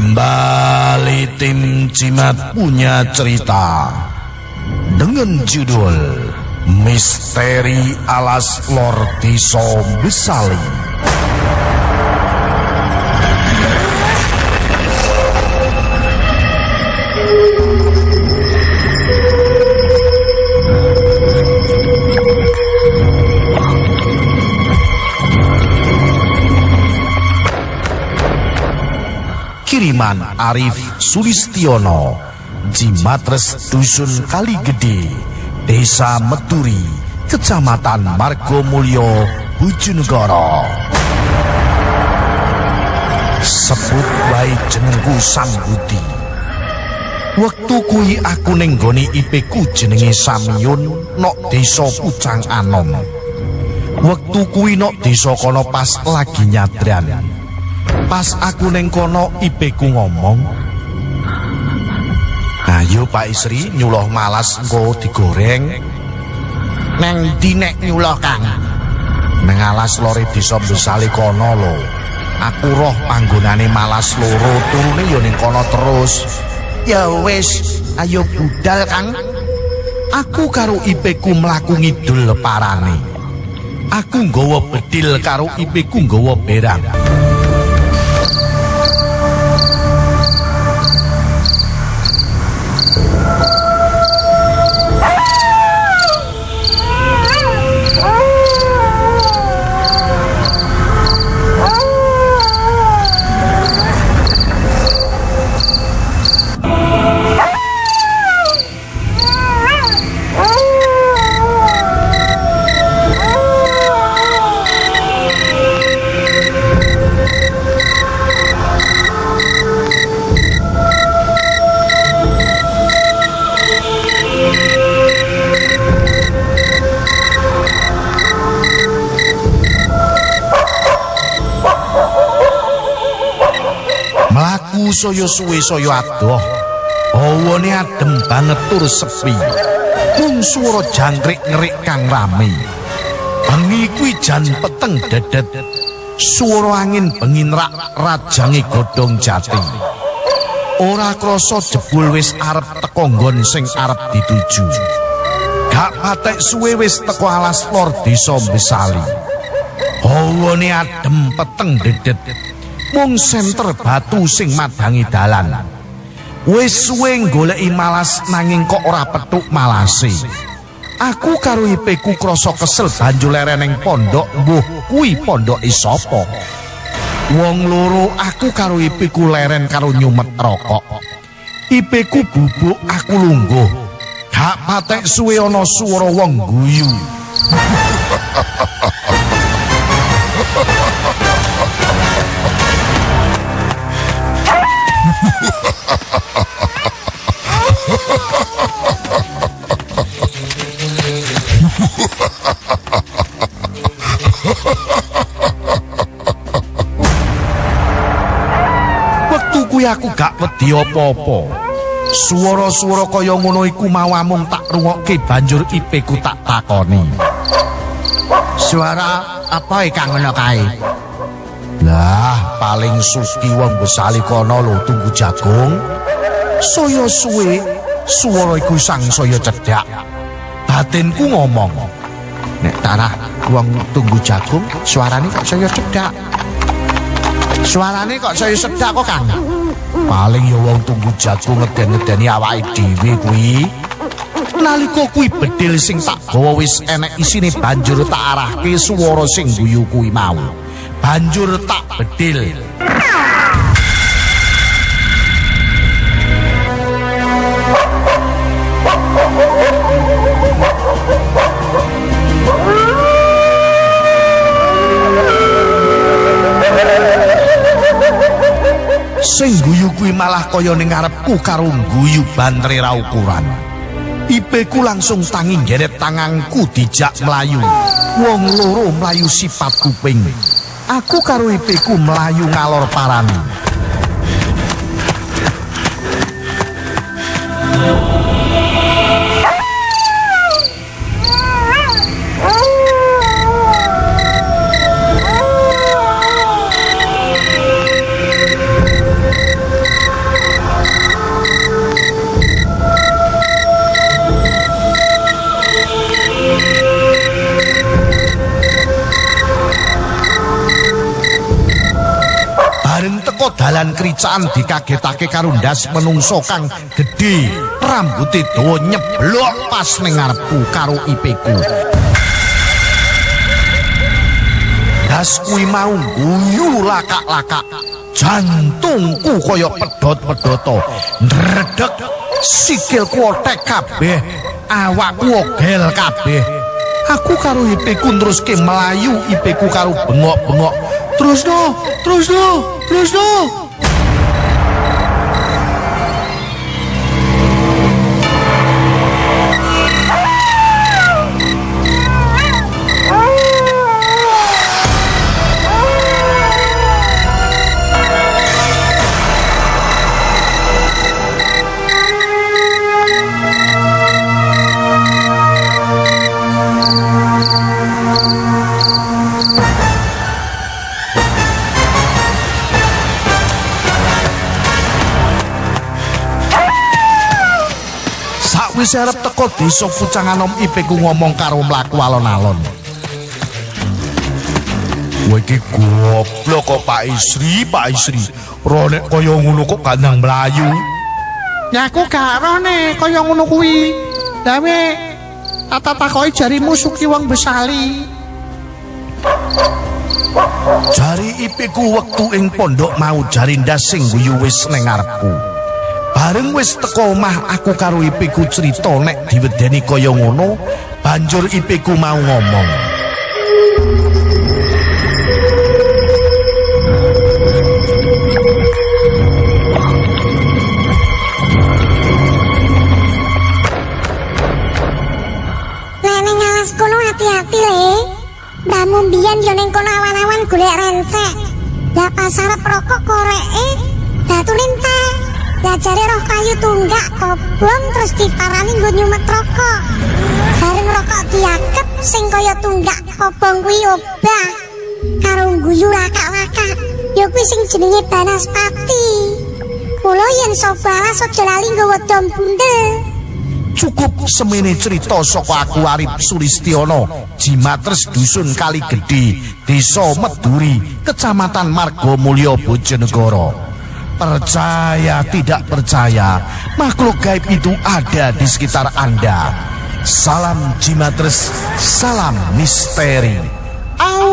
Kembali tim Cimat punya cerita dengan judul Misteri Alas Lor Diso Besali. Kiriman Arif Sulistiono Jimatres Dusun Kaligede Desa Meturi Kecamatan Margomulyo Bojonegoro. Sebut wae jenengku Sang Budi. Wektu kuwi aku ning gone IP-ku jenenge Samyun nok Desa Pucang Anom. Wektu kuwi nok desa kono pas lagi nyadran Pas aku neng kono ipeku ngomong. Ayo Pak Isri nyuloh malas engko digoreng. Neng dinek nyuloh Kang. Neng alas lori desa besali kono lo. Aku roh panggonane malas loro turune yo ning kono terus. Ya wis, ayo budal Kang. Aku karo ipeku mlaku ngidul leparane. Aku nggawa bedil karo ipeku nggawa berang. Saya suwe saya adoh. Hawane adem banget tur sepi. Mung swara jangkrik ngerik kang rame. Bengi kuwi jan peteng dedet. Swara angin bengi rak rajange godhong jati. Ora krasa jebul wis arep teko nggon sing arep dituju. Gak patek suwe wis teko alas lor desa Besali. Hawane adem peteng dedet. Mung senter batu sing madangi dalan. Wis suwe goleki malas nanging kok ora petuk malase. Aku karo ipeku krasa kesel banjur lereneng pondok mbuh kuwi pondoke sapa. Wong loro aku karo ipeku leren karo nyumet rokok. Ipeku bubuk aku lungguh. Gak patek suwe ana swara wong guyu. Kuwi aku gak wedi apa-apa. Suara-suara kaya ngono iku mau amung tak rungokke banjur ipeku tak takoni. Suara apa iki kang ngono kae? Lah, paling suki wong besali kono lho tunggu jagung. Saya suwe, suara iku sang saya cedak. Batinku ngomong. Nek tanah wong tunggu jagung, suarane kok saya cedak. Suarane kok saya sedak kok Kang? Paling ya wong tunggu jagung ngeden-ngedeni awake dhewe kuwi. Nalika kuwi bedil sing tak gawa wis enek isine banjur tak arahke swara sing guyu kuwi mau. Banjur tak bedil. Sing guyu kuwi malah kaya ning ngarepku karo guyu bantre ra ukuran. Ipeku langsung tangi geret tanganku dijak melayu. Wong loro melayu sifat kuping. Aku karo ipeku melayu ngalor parani. Dalan kricaan dikagetake karo ndas menungso kang gedhe. Rambuté dawa nyeblok pas ning ngarepku karo ipeku Das kuwi mau guyu lakak-lakak. Jantungku kaya pedhot-pedhoto. Ndredeg sikilku otek kabeh. Awakku ogel kabeh. Aku karo ipeku terus ke melayu ipeku karo bengok-bengok terus no terus no terus no Sakwise arep teko desa Pucanganom ipeku ngomong karo mlaku alon-alon. Kowe iki goblok kok Pak Isri, Pak Isri. Ro nek kaya ngono kok gandang mlayu. Ya aku gak roh nih kaya ngono kuwi. Dawe tata takoki jarimu suki wong besali. Jari ipeku wektu ing pondok mau jari ndas sing guyu wis ning ngarepku. Bareng wis teko omah aku karo ipeku cerita nek diwedeni kaya ngono, banjur ipeku mau ngomong. Mbiyen yo ning kono awan-awan golek rencek. Lah pas arep rokok koreke datu lintah. Jare roh kayu tunggak kobong terus diparani nggo nyumet rokok. Bareng rokok diakep sing kaya tunggak kobong kuwi obah. Karo guyu lakak-lakak. Ya kuwi sing jenenge Banaspati. Mula yen sobalas aja lali nggawa dom bundel. Cukup semene cerita saka aku Arif Sulistiono, Jimatres Dusun Kali Gedhe, Desa Meduri, Kecamatan Margomulyo Bojonegoro. Percaya tidak percaya, makhluk gaib itu ada di sekitar Anda. Salam Jimatres, salam misteri. Au.